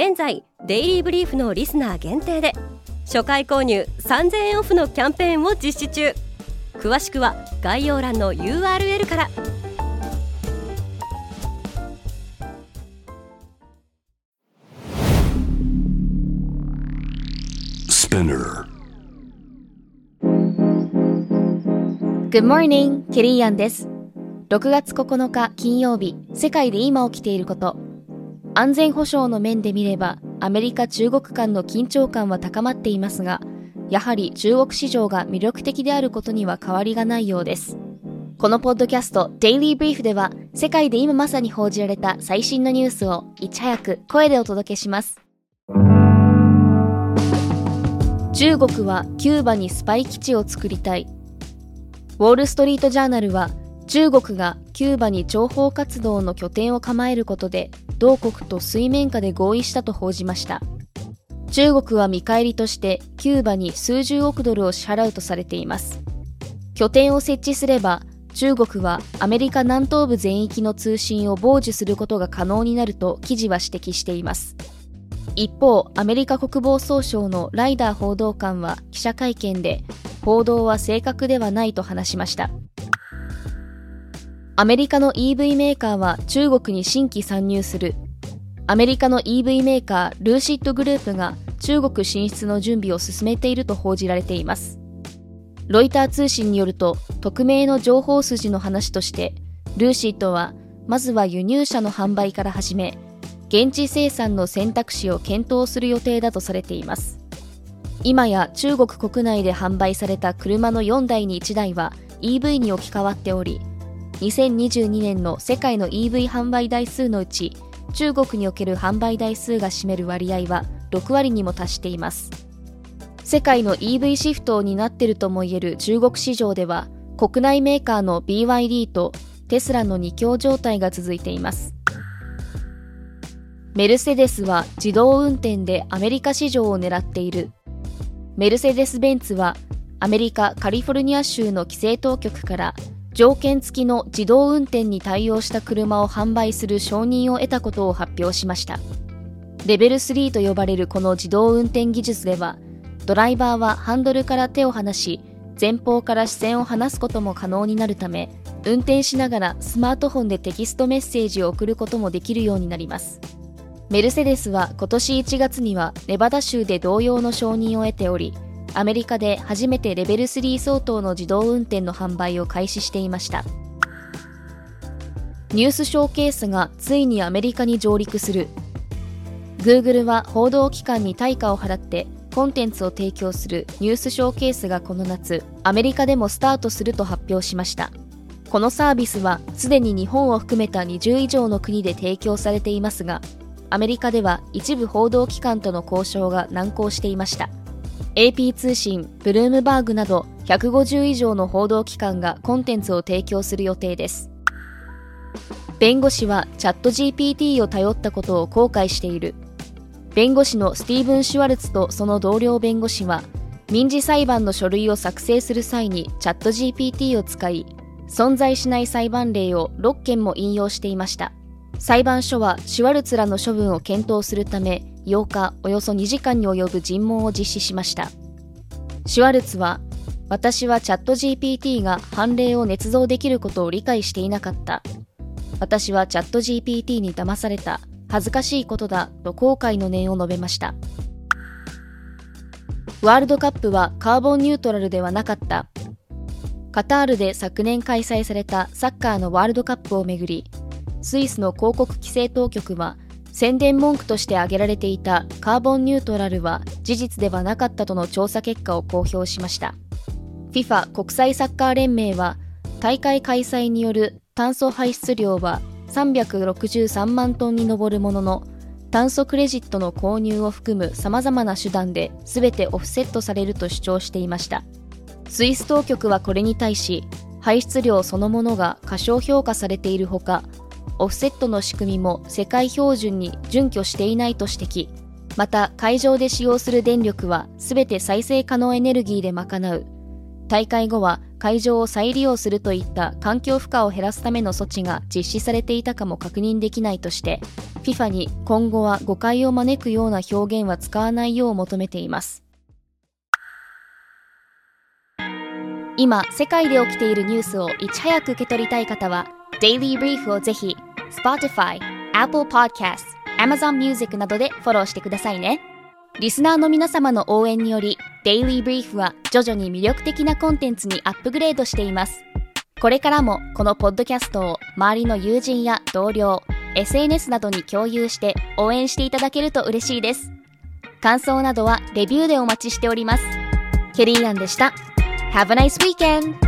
現在デイリーブリーフのリスナー限定で初回購入3000円オフのキャンペーンを実施中。詳しくは概要欄の URL から。E Good morning, ケリーアンです。6月9日金曜日世界で今起きていること安全保障の面で見ればアメリカ中国間の緊張感は高まっていますがやはり中国市場が魅力的であることには変わりがないようです。このポッドキャスト Daily Brief では世界で今まさに報じられた最新のニュースをいち早く声でお届けします。中国はキューバにスパイ基地を作りたい。ウォール・ストリート・ジャーナルは中国がキューバに諜報活動の拠点を構えることで同国と水面下で合意したと報じました。中国は見返りとしてキューバに数十億ドルを支払うとされています。拠点を設置すれば中国はアメリカ南東部全域の通信を傍受することが可能になると記事は指摘しています。一方アメリカ国防総省のライダー報道官は記者会見で報道は正確ではないと話しました。アメリカの EV メーカーは中国に新規参入する。アメリカの EV メーカールーシッドグループが中国進出の準備を進めていると報じられています。ロイター通信によると、匿名の情報筋の話として、ルーシッドは、まずは輸入車の販売から始め、現地生産の選択肢を検討する予定だとされています。今や中国国内で販売された車の4台に1台は EV に置き換わっており、2022年の世界の EV 販売台数のうち中国における販売台数が占める割合は6割にも達しています。世界の EV シフトを担っているともいえる中国市場では国内メーカーの BYD とテスラの2強状態が続いています。メルセデスは自動運転でアメリカ市場を狙っている。メルセデス・ベンツはアメリカ・カリフォルニア州の規制当局から条件付きの自動運転に対応した車を販売する承認を得たことを発表しました。レベル3と呼ばれるこの自動運転技術ではドライバーはハンドルから手を離し前方から視線を離すことも可能になるため運転しながらスマートフォンでテキストメッセージを送ることもできるようになります。メルセデスは今年1月にはネバダ州で同様の承認を得ておりアメリカで初めてレベル3相当の自動運転の販売を開始していました。ニュースショーケースがついにアメリカに上陸する。Google は報道機関に対価を払ってコンテンツを提供するニュースショーケースがこの夏アメリカでもスタートすると発表しました。このサービスはすでに日本を含めた20以上の国で提供されていますがアメリカでは一部報道機関との交渉が難航していました。AP 通信、ブルームバーグなど150以上の報道機関がコンテンツを提供する予定です。弁護士はチャット GPT を頼ったことを後悔している。弁護士のスティーブン・シュワルツとその同僚弁護士は、民事裁判の書類を作成する際にチャット GPT を使い、存在しない裁判例を6件も引用していました。裁判所はシュワルツらの処分を検討するため8日およそ2時間に及ぶ尋問を実施しましたシュワルツは私はチャット GPT が判例を捏造できることを理解していなかった。私はチャット GPT に騙された。恥ずかしいことだと後悔の念を述べました。ワールドカップはカーボンニュートラルではなかった。カタールで昨年開催されたサッカーのワールドカップをめぐりスイスの広告規制当局は宣伝文句として挙げられていたカーボンニュートラルは事実ではなかったとの調査結果を公表しました FIFA 国際サッカー連盟は大会開催による炭素排出量は363万トンに上るものの炭素クレジットの購入を含む様々な手段で全てオフセットされると主張していました。スイス当局はこれに対し、排出量そのものが過小評価されているほか、オフセットの仕組みも世界標準に準拠していないと指摘。また、会場で使用する電力は全て再生可能エネルギーで賄う。大会後は会場を再利用するといった環境負荷を減らすための措置が実施されていたかも確認できないとして、FIFA に今後は誤解を招くような表現は使わないよう求めています。今、世界で起きているニュースをいち早く受け取りたい方は、Daily Brief をぜひ、Spotify、Apple Podcasts、Amazon Music などでフォローしてくださいね。リスナーの皆様の応援により、Daily Brief は徐々に魅力的なコンテンツにアップグレードしています。これからもこのポッドキャストを周りの友人や同僚、SNS などに共有して応援していただけると嬉しいです。感想などはレビューでお待ちしております。ケリーアンでした。Have a nice weekend!